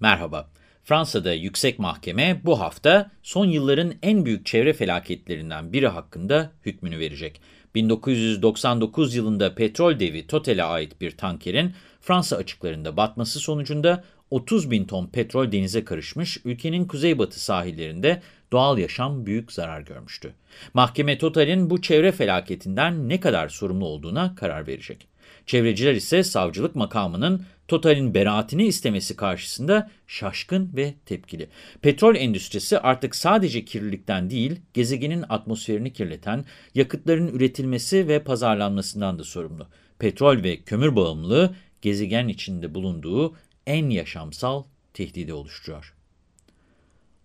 Merhaba. Fransa'da yüksek mahkeme bu hafta son yılların en büyük çevre felaketlerinden biri hakkında hükmünü verecek. 1999 yılında petrol devi Total'e ait bir tankerin Fransa açıklarında batması sonucunda 30 bin ton petrol denize karışmış, ülkenin kuzeybatı sahillerinde doğal yaşam büyük zarar görmüştü. Mahkeme Total'in bu çevre felaketinden ne kadar sorumlu olduğuna karar verecek. Çevreciler ise savcılık makamının Total'in beraatini istemesi karşısında şaşkın ve tepkili. Petrol endüstrisi artık sadece kirlilikten değil, gezegenin atmosferini kirleten, yakıtların üretilmesi ve pazarlanmasından da sorumlu. Petrol ve kömür bağımlılığı gezegen içinde bulunduğu en yaşamsal tehdidi oluşturuyor.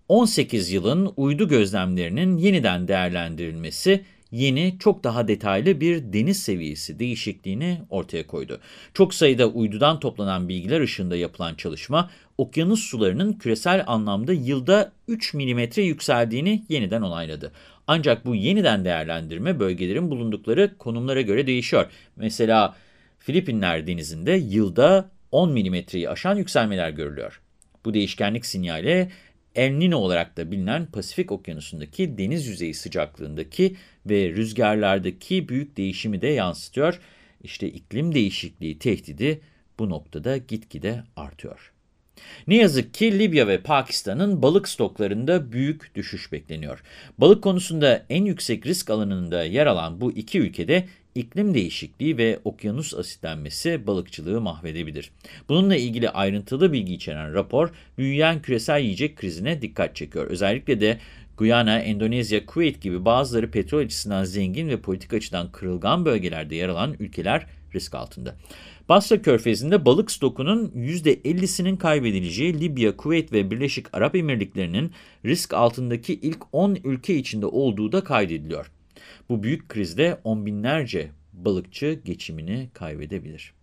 18 yılın uydu gözlemlerinin yeniden değerlendirilmesi yeni, çok daha detaylı bir deniz seviyesi değişikliğini ortaya koydu. Çok sayıda uydudan toplanan bilgiler ışığında yapılan çalışma, okyanus sularının küresel anlamda yılda 3 milimetre yükseldiğini yeniden onayladı. Ancak bu yeniden değerlendirme bölgelerin bulundukları konumlara göre değişiyor. Mesela Filipinler denizinde yılda 10 milimetreyi aşan yükselmeler görülüyor. Bu değişkenlik sinyali El Nino olarak da bilinen Pasifik Okyanusu'ndaki deniz yüzeyi sıcaklığındaki ve rüzgarlardaki büyük değişimi de yansıtıyor. İşte iklim değişikliği tehdidi bu noktada gitgide artıyor. Ne yazık ki Libya ve Pakistan'ın balık stoklarında büyük düşüş bekleniyor. Balık konusunda en yüksek risk alanında yer alan bu iki ülkede iklim değişikliği ve okyanus asitlenmesi balıkçılığı mahvedebilir. Bununla ilgili ayrıntılı bilgi içeren rapor, büyüyen küresel yiyecek krizine dikkat çekiyor. Özellikle de Guyana, Endonezya, Kuveyt gibi bazıları petrol açısından zengin ve politik açıdan kırılgan bölgelerde yer alan ülkeler risk altında. Basra Körfezi'nde balık stokunun %50'sinin kaybedileceği Libya, Kuveyt ve Birleşik Arap Emirlikleri'nin risk altındaki ilk 10 ülke içinde olduğu da kaydediliyor. Bu büyük krizde on binlerce balıkçı geçimini kaybedebilir.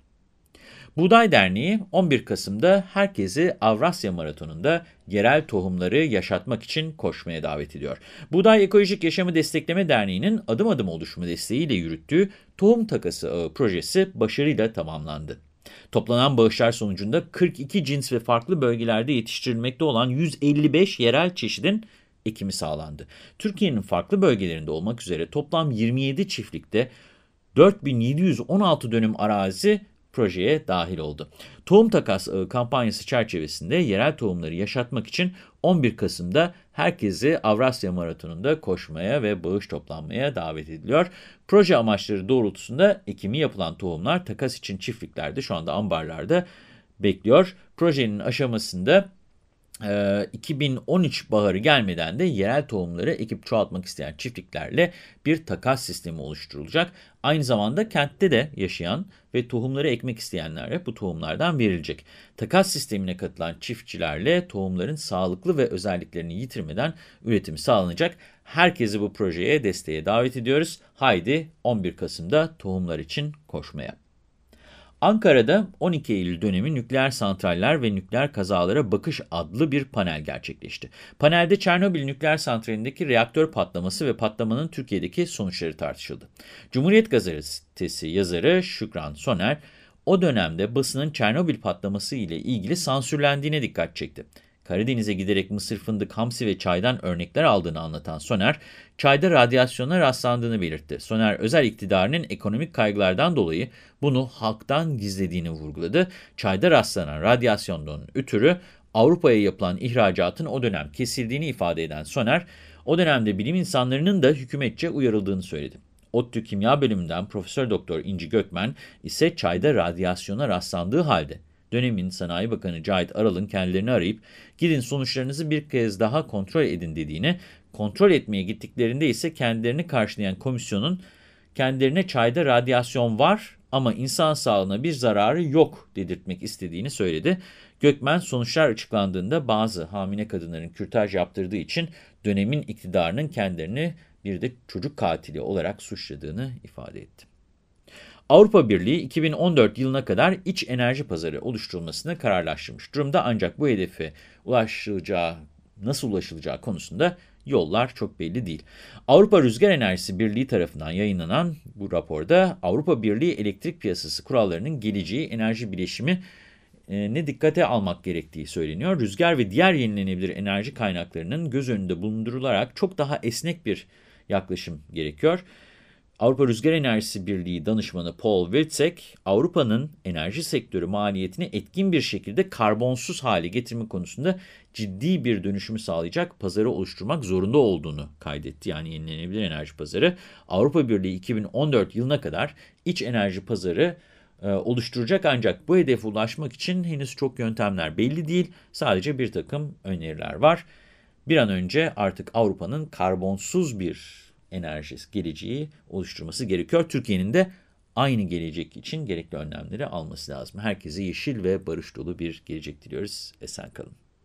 Buğday Derneği 11 Kasım'da herkesi Avrasya Maratonu'nda yerel tohumları yaşatmak için koşmaya davet ediyor. Buğday Ekolojik Yaşamı Destekleme Derneği'nin adım adım oluşumu desteğiyle yürüttüğü Tohum Takası Ağı projesi başarıyla tamamlandı. Toplanan bağışlar sonucunda 42 cins ve farklı bölgelerde yetiştirilmekte olan 155 yerel çeşidin ekimi sağlandı. Türkiye'nin farklı bölgelerinde olmak üzere toplam 27 çiftlikte 4716 dönüm arazi projeye dahil oldu. Tohum takas kampanyası çerçevesinde yerel tohumları yaşatmak için 11 Kasım'da herkesi Avrasya Maratonu'nda koşmaya ve bağış toplanmaya davet ediliyor. Proje amaçları doğrultusunda ekimi yapılan tohumlar takas için çiftliklerde şu anda ambarlarda bekliyor. Projenin aşamasında 2013 baharı gelmeden de yerel tohumları ekip çoğaltmak isteyen çiftliklerle bir takas sistemi oluşturulacak. Aynı zamanda kentte de yaşayan ve tohumları ekmek isteyenlere bu tohumlardan verilecek. Takas sistemine katılan çiftçilerle tohumların sağlıklı ve özelliklerini yitirmeden üretimi sağlanacak. Herkesi bu projeye desteğe davet ediyoruz. Haydi 11 Kasım'da tohumlar için koşmaya. Ankara'da 12 Eylül dönemi nükleer santraller ve nükleer kazalara bakış adlı bir panel gerçekleşti. Panelde Çernobil nükleer santralindeki reaktör patlaması ve patlamanın Türkiye'deki sonuçları tartışıldı. Cumhuriyet Gazetesi yazarı Şükran Soner, o dönemde basının Çernobil patlaması ile ilgili sansürlendiğine dikkat çekti. Karadeniz'e giderek mısır, fındık, hamsi ve çaydan örnekler aldığını anlatan Soner, çayda radyasyona rastlandığını belirtti. Soner, özel iktidarının ekonomik kaygılardan dolayı bunu halktan gizlediğini vurguladı. Çayda rastlanan radyasyondan ötürü Avrupa'ya yapılan ihracatın o dönem kesildiğini ifade eden Soner, o dönemde bilim insanlarının da hükümetçe uyarıldığını söyledi. ODTÜ Kimya Bölümünden Profesör Doktor İnci Gökmen ise çayda radyasyona rastlandığı halde dönemin Sanayi Bakanı Cahit Aral'ın kendilerini arayıp gidin sonuçlarınızı bir kez daha kontrol edin dediğini, kontrol etmeye gittiklerinde ise kendilerini karşılayan komisyonun kendilerine çayda radyasyon var ama insan sağlığına bir zararı yok dedirtmek istediğini söyledi. Gökmen sonuçlar açıklandığında bazı hamile kadınların kürtaj yaptırdığı için dönemin iktidarının kendilerini bir de çocuk katili olarak suçladığını ifade etti. Avrupa Birliği 2014 yılına kadar iç enerji pazarı oluşturulmasını kararlaştırmış durumda ancak bu hedefe ulaşılacağı, nasıl ulaşılacağı konusunda yollar çok belli değil. Avrupa Rüzgar Enerjisi Birliği tarafından yayınlanan bu raporda Avrupa Birliği elektrik piyasası kurallarının geleceği enerji bileşimi e, ne dikkate almak gerektiği söyleniyor. Rüzgar ve diğer yenilenebilir enerji kaynaklarının göz önünde bulundurularak çok daha esnek bir yaklaşım gerekiyor. Avrupa Rüzgar Enerjisi Birliği danışmanı Paul Wilczek, Avrupa'nın enerji sektörü maliyetini etkin bir şekilde karbonsuz hale getirme konusunda ciddi bir dönüşümü sağlayacak pazarı oluşturmak zorunda olduğunu kaydetti. Yani yenilenebilir enerji pazarı. Avrupa Birliği 2014 yılına kadar iç enerji pazarı e, oluşturacak ancak bu hedefe ulaşmak için henüz çok yöntemler belli değil. Sadece bir takım öneriler var. Bir an önce artık Avrupa'nın karbonsuz bir enerji geleceği oluşturması gerekiyor. Türkiye'nin de aynı gelecek için gerekli önlemleri alması lazım. Herkese yeşil ve barış dolu bir gelecek diliyoruz. Esen kalın.